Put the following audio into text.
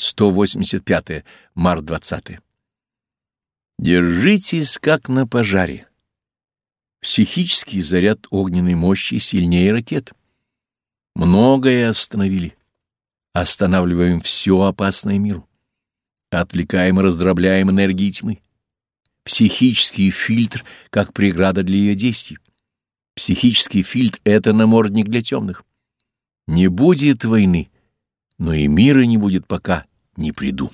185. Март 20. Держитесь, как на пожаре. Психический заряд огненной мощи сильнее ракет. Многое остановили. Останавливаем все опасное миру. Отвлекаем и раздробляем энергии тьмы. Психический фильтр как преграда для ее действий. Психический фильтр — это намордник для темных. Не будет войны, но и мира не будет пока не приду.